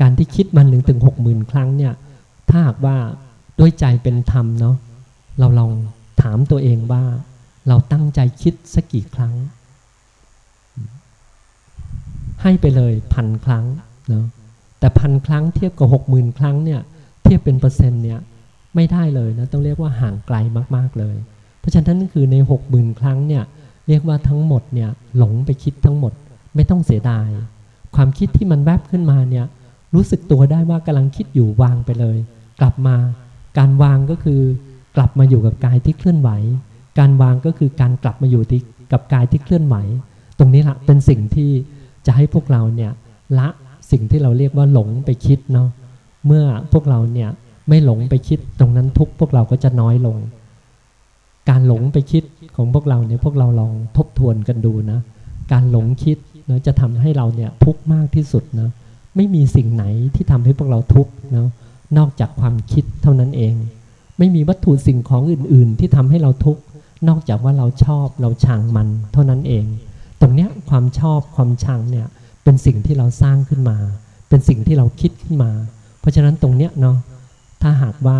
การที่คิดวันหนึ่งถึงหกหมื่นครั้งเนี่ย ถ้าหากว่าด้วยใจเป็นธรรมเนาะเราลองถามตัวเองว่า เราตั้งใจคิดสักกี่ครั้ง ให้ไปเลยพันครั้งเนาะแต่พันครั้งเทียบกับหกหมื่นครั้งเนี่ย เทียบเป็นเปอร์เซ็นต์เนี่ยไม่ได้เลยนะต้องเรียกว่าห่างไกลมาก ๆ เลย เพราะฉะนั้นคือในหกหมื่นครั้งเนี่ยเรียกว่าทั้งหมดเนี่ยหลงไปคิดทั้งหมด ไม่ต้องเสียดาย ความคิดที่มันแวบขึ้นมาเนี่ย รู้สึกตัวได้ว่ากำลังคิดอยู่วางไปเลย กลับมาการวางก็คือกลับมาอยู่กับกายที่เคลื่อนไหว การวางก็คือการกลับมาอยู่ที่กับกายที่เคลื่อนไหว ตรงนี้ละเป็นสิ่งที่จะให้พวกเราเนี่ยละสิ่งที่เราเรียกว่าหลงไปคิดเนาะเมื่อพวกเราเนี่ยไม่หลงไปคิดตรงนั้นทุกพวกเราก็จะน้อยลง การหลงไปคิดของพวกเราเนี่ยพวกเราลองทบทวนกันดูนะ การหลงคิดเนะจะทำให้เราเนี่ยทุกข์มากที่สุดนะ ไม่มีสิ่งไหนที่ทำให้พวกเราทุกข์นะนอกจากความคิดเท่านั้นเอง ไม่มีวัตถุสิ่งของอื่น ๆ ที่ทำให้เราทุกข์นอกจากว่าเราชอบเราชังมันเท่านั้นเอง ตรงเนี้ยความชอบความชังเนี่ยเป็นสิ่งที่เราสร้างขึ้นมา เป็นสิ่งที่เราคิดขึ้นมา เพราะฉะนั้นตรงเนี้ยเนาะถ้าหากว่า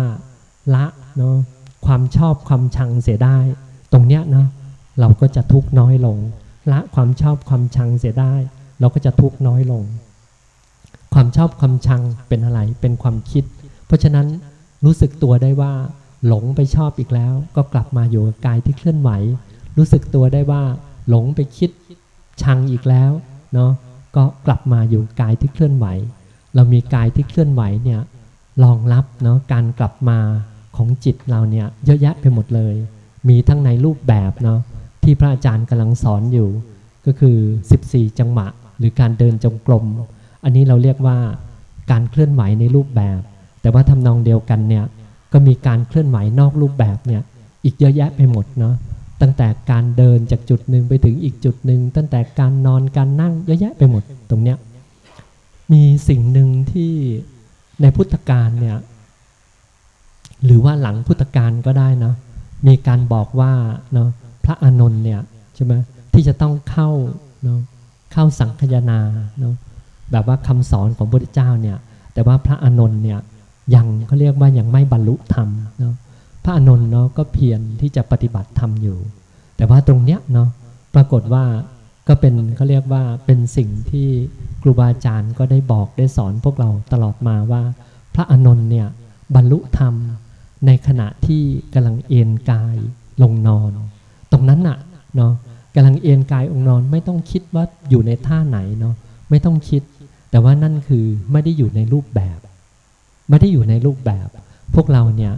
ละเนาะความชอบความชังเสียได้ ตรงเนี้ยเนาะเราก็จะทุกข์น้อยลง ละความชอบความชังเสียได้ เราก็จะทุกข์น้อยลง ความชอบความชังเป็นอะไร เป็นความคิด เพราะฉะนั้นรู้สึกตัวได้ว่า หลงไปชอบอีกแล้ว ก็กลับมาอยู่กับกายที่เคลื่อนไหว รู้สึกตัวได้ว่า หลงไปคิดชังอีกแล้วเนาะก็กลับมาอยู่กายที่เคลื่อนไหว เรามีกายที่เคลื่อนไหวเนี่ยรองรับเนาะการกลับมาของจิตเราเนี่ยเยอะแยะไปหมดเลย มีทั้งในรูปแบบเนาะที่พระอาจารย์กำลังสอนอยู่ ก็คือ 14 จังหวะหรือการเดินจงกรม อันนี้เราเรียกว่าการเคลื่อนไหวในรูปแบบ แต่ว่าทำนองเดียวกันเนี่ยก็มีการเคลื่อนไหวนอกรูปแบบเนี่ยอีกเยอะแยะไปหมดเนาะตั้งแต่การเดินจากจุดหนึ่งไปถึงอีกจุดหนึ่งตั้งแต่การนอนการนั่งเยอะแยะไปหมดตรงเนี้ยมีสิ่งหนึ่งที่ในพุทธการเนี่ยหรือว่าหลังพุทธการก็ได้นะมีการบอกว่าเนาะพระอานนท์เนี่ยใช่ไหมที่จะต้องเข้าเนาะเข้าสังคยนาเนาะ แบบว่าคำสอนของพระพุทธเจ้าเนี่ย แต่ว่าพระอานนท์เนี่ยยังเขาเรียกว่ายังไม่บรรลุธรรมเนาะพระอานนท์เนาะก็เพียรที่จะปฏิบัติธรรมอยู่ แต่ว่าตรงเนี้ยเนาะปรากฏว่าก็เป็นเขาเรียกว่าเป็นสิ่งที่ครูบาอาจารย์ก็ได้บอกได้สอนพวกเราตลอดมาว่า พระอานนท์เนี่ยบรรลุธรรมในขณะที่กำลังเอนกายลงนอน ตรงนั้นน่ะเนาะกำลังเอนกายองนอนไม่ต้องคิดว่าอยู่ในท่าไหนเนาะไม่ต้องคิด แต่ว่านั่นคือไม่ได้อยู่ในรูปแบบ ไม่ได้อยู่ในรูปแบบ พวกเราเนี่ย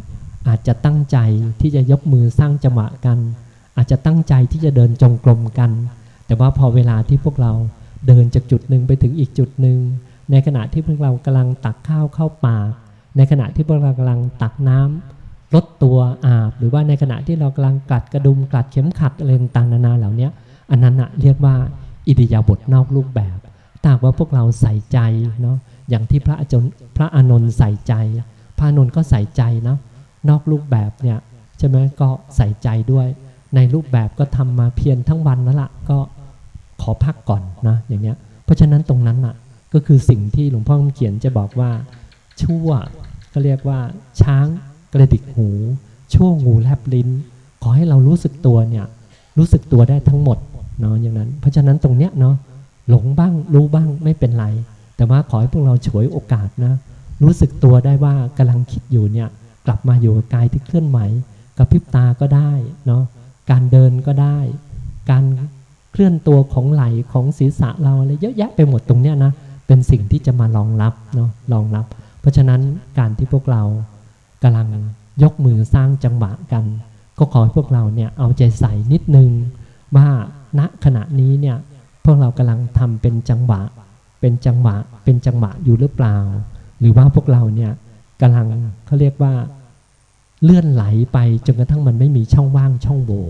อาจจะตั้งใจที่จะยกมือสร้างจังหวะกัน อาจจะตั้งใจที่จะเดินจงกรมกัน แต่ว่าพอเวลาที่พวกเราเดินจากจุดหนึ่งไปถึงอีกจุดหนึ่ง ในขณะที่พวกเรากำลังตักข้าวเข้าปากในขณะที่พวกเรากำลังตักน้ำลดตัวอาบ หรือว่าในขณะที่เรากำลังกัดกระดุมกัดเข็มขัดอะไรต่างๆนานาเหล่านี้อันนั้นเรียกว่าอิริยาบถนอกรูปแบบ ถ้าว่าพวกเราใส่ใจเนาะอย่างที่พระอาจารย์พระอานนท์ใส่ใจ พระอานนท์ก็ใส่ใจนะนอกรูปแบบเนี่ยใช่ไหมก็ใส่ใจด้วย ในรูปแบบก็ทำมาเพียรทั้งวันนั่นแหละก็ขอพักก่อนนะอย่างเงี้ยเพราะฉะนั้นตรงนั้นอะก็คือสิ่งที่หลวงพ่อเขียนจะบอกว่า ชั่วก็เรียกว่า ช้างกระดิกหู ชั่วงูแลบลิ้น ขอให้เรารู้สึกตัวเนี่ยรู้สึกตัวได้ทั้งหมดเนาะอย่างนั้น เพราะฉะนั้นตรงเนี้ยเนาะ หลงบ้างรู้บ้างไม่เป็นไร แต่ว่าขอให้พวกเราฉวยโอกาสนะ รู้สึกตัวได้ว่ากำลังคิดอยู่เนี่ยกลับมาอยู่กับกายที่เคลื่อนไหวกับพริบตาก็ได้เนาะการเดินก็ได้ การเคลื่อนตัวของไหลของศีรษะเราอะไรเยอะแยะไปหมดตรงเนี้ยนะเป็นสิ่งที่จะมารองรับเนาะรองรับ เพราะฉะนั้นการที่พวกเรากำลังยกมือสร้างจังหวะกัน ก็ขอให้พวกเราเนี่ยเอาใจใส่นิดนึงว่าณขณะนี้เนี่ย พวกเรากำลังทำเป็นจังหวะ เป็นจังหวะ เป็นจังหวะอยู่หรือเปล่า หรือว่าพวกเราเนี่ยกำลังเขาเรียกว่าเลื่อนไหลไปจนกระทั่งมันไม่มีช่องว่างช่องโหว่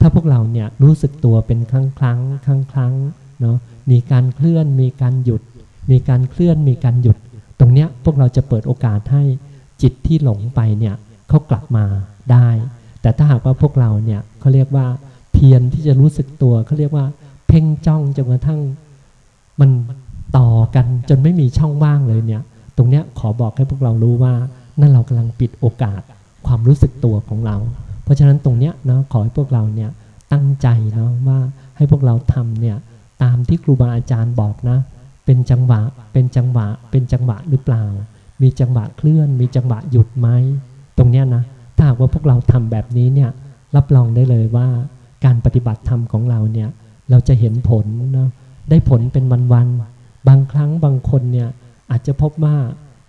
ถ้าพวกเราเนี่ยรู้สึกตัวเป็นครั้งครั้งครั้งครั้งเนาะมีการเคลื่อนมีการหยุด มีการเคลื่อนมีการหยุด ตรงเนี้ยพวกเราจะเปิดโอกาสให้จิตที่หลงไปเนี่ยเขากลับมาได้ แต่ถ้าหากว่าพวกเราเนี่ยเขาเรียกว่าเพียรที่จะรู้สึกตัวเขาเรียกว่า พ่งจ้องจนกระทั่งมันต่อกันจนไม่มีช่องว่างเลยเนี่ย ตรงเนี้ยขอบอกให้พวกเรารู้ว่านั่นเรากำลังปิดโอกาสความรู้สึกตัวของเรา เพราะฉะนั้นตรงเนี้ยนะขอให้พวกเราเนี่ยตั้งใจนะว่าให้พวกเราทำเนี่ยตามที่ครูบาอาจารย์บอกนะ เป็นจังหวะเป็นจังหวะ เป็นจังหวะหรือเปล่า มีจังหวะเคลื่อน มีจังหวะหยุดไหมตรงเนี้ยนะถ้าหากว่าพวกเราทำแบบนี้เนี่ยรับรองได้เลยว่าการปฏิบัติธรรมของเราเนี่ย เราจะเห็นผลนะได้ผลเป็นวันๆ บางครั้งบางคนเนี่ยอาจจะพบว่า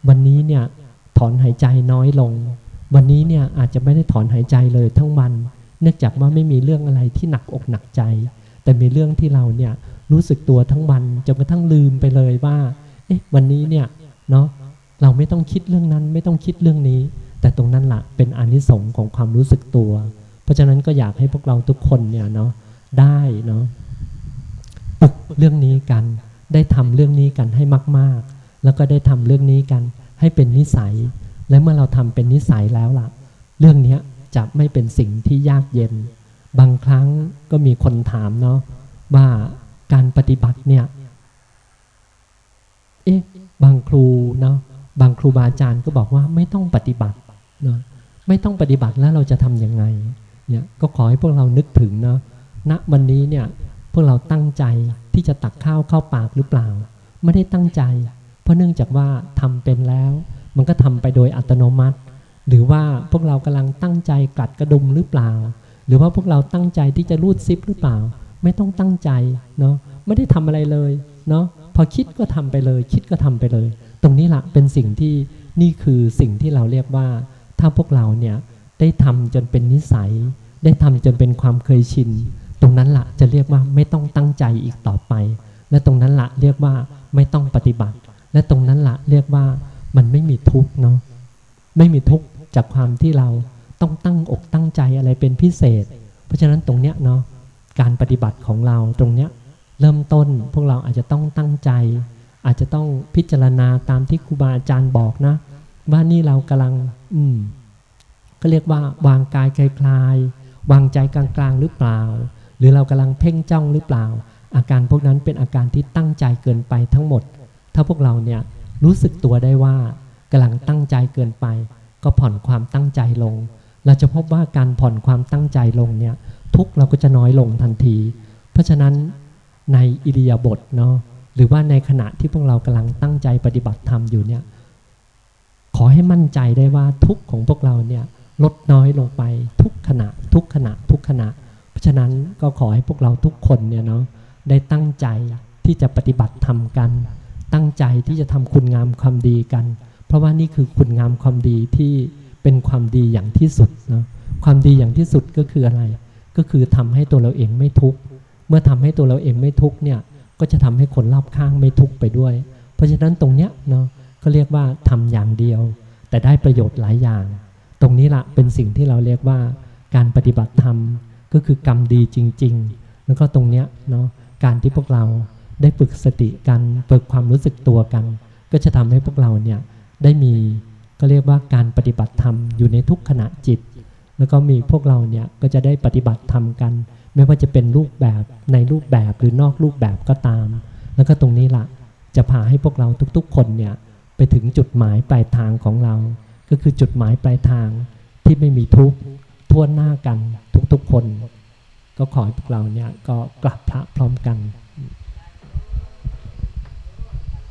วันนี้เนี่ยถอนหายใจน้อยลง วันนี้เนี่ยอาจจะไม่ได้ถอนหายใจเลยทั้งวัน เนื่องจากว่าไม่มีเรื่องอะไรที่หนักอกหนักใจ แต่มีเรื่องที่เราเนี่ยรู้สึกตัวทั้งวันจนกระทั่งลืมไปเลยว่าเอ๊ะวันนี้เนี่ยเนาะเราไม่ต้องคิดเรื่องนั้นไม่ต้องคิดเรื่องนี้ แต่ตรงนั้นละเป็นอนิสงส์ของความรู้สึกตัว เพราะฉะนั้นก็อยากให้พวกเราทุกคนเนี่ยเนาะได้เนาะ เรื่องนี้กัน ได้ทำเรื่องนี้กันให้มาก ๆ แล้วก็ได้ทำเรื่องนี้กันให้เป็นนิสัย และเมื่อเราทำเป็นนิสัยแล้วล่ะ เรื่องนี้จะไม่เป็นสิ่งที่ยากเย็น บางครั้งก็มีคนถามเนาะว่าการปฏิบัติเนี่ย เอ๊ะ บางครูเนาะ บางครูบาอาจารย์ก็บอกว่าไม่ต้องปฏิบัติเนาะ ไม่ต้องปฏิบัติแล้วเราจะทำยังไง เนี่ย ก็ขอให้พวกเรานึกถึงเนาะ ณ วันนี้เนี่ย วกเราตั้งใจที่จะตักข้าวเข้าปากหรือเปล่า ไม่ได้ตั้งใจ เพราะเนื่องจากว่าทำเป็นแล้ว มันก็ทำไปโดยอัตโนมัติ หรือว่าพวกเรากำลังตั้งใจกัดกระดุมหรือเปล่า หรือว่าพวกเราตั้งใจที่จะรูดซิปหรือเปล่า ไม่ต้องตั้งใจเนาะไม่ได้ทำอะไรเลยเนาะพอคิดก็ทำไปเลย คิดก็ทำไปเลย ตรงนี้แหละเป็นสิ่งที่นี่คือสิ่งที่เราเรียกว่า ถ้าพวกเราเนี่ยได้ทำจนเป็นนิสัย ได้ทำจนเป็นความเคยชิน ตรงนั้นละจะเรียกว่าไม่ต้องตั้งใจอีกต่อไป และตรงนั้นละเรียกว่าไม่ต้องปฏิบัติ และตรงนั้นละเรียกว่ามันไม่มีทุกข์เนาะไม่มีทุกข์จากความที่เราต้องตั้งอกตั้งใจอะไรเป็นพิเศษ เพราะฉะนั้นตรงเนี้ยเนาะการปฏิบัติของเราตรงเนี้ยเริ่มต้นพวกเราอาจจะต้องตั้งใจ อาจจะต้องพิจารณาตามที่ครูบาอาจารย์บอกนะ ว่านี่เรากำลัง อืมก็เรียกว่าวางกายคลายๆวางใจกลางๆหรือเปล่า หรือเรากำลังเพ่งจ้องหรือเปล่า อาการพวกนั้นเป็นอาการที่ตั้งใจเกินไปทั้งหมด ถ้าพวกเราเนี่ยรู้สึกตัวได้ว่ากำลังตั้งใจเกินไป ก็ผ่อนความตั้งใจลง เราจะพบว่าการผ่อนความตั้งใจลงเนี่ยทุกเราก็จะน้อยลงทันที เพราะฉะนั้นในอิริยาบถเนาะหรือว่าในขณะที่พวกเรากำลังตั้งใจปฏิบัติธรรมอยู่เนี่ยขอให้มั่นใจได้ว่าทุกของพวกเราเนี่ยลดน้อยลงไปทุกขณะ ทุกขณะ ทุกขณะเพราะ ฉะนั้นก็ขอให้พวกเราทุกคนเนี่ยเนาะได้ตั้งใจที่จะปฏิบัติธรรมกัน ตั้งใจที่จะทำคุณงามความดีกัน เพราะว่านี่คือคุณงามความดีที่เป็นความดีอย่างที่สุดเนาะความดีอย่างที่สุดก็คืออะไร ก็คือทำให้ตัวเราเองไม่ทุกข์เมื่อทำให้ตัวเราเองไม่ทุกข์เนี่ยก็จะทำให้คนรอบข้างไม่ทุกข์ไปด้วย เพราะฉะนั้นตรงเนี้ยเนาะก็เรียกว่าทำอย่างเดียว แต่ได้ประโยชน์หลายอย่าง ตรงนี้ละเป็นสิ่งที่เราเรียกว่าการปฏิบัติธรรม ก็คือกรรมดีจริง ๆ แล้วก็ตรงเนี้ยเนาะการที่พวกเราได้ฝึกสติกันฝึกความรู้สึกตัวกัน ก็จะทำให้พวกเราเนี่ยได้มีก็เรียกว่าการปฏิบัติธรรมอยู่ในทุกขณะจิต แล้วก็มีพวกเราเนี่ยก็จะได้ปฏิบัติธรรมกัน ไม่ว่าจะเป็นรูปแบบในรูปแบบหรือนอกรูปแบบก็ตาม แล้วก็ตรงนี้ละจะพาให้พวกเราทุกๆ คนเนี่ยไปถึงจุดหมายปลายทางของเรา ก็คือจุดหมายปลายทางที่ไม่มีทุกข์ ทั่วหน้ากันทุกๆคน ก็ขอให้พวกเราเนี่ยก็กลับพระพร้อมกัน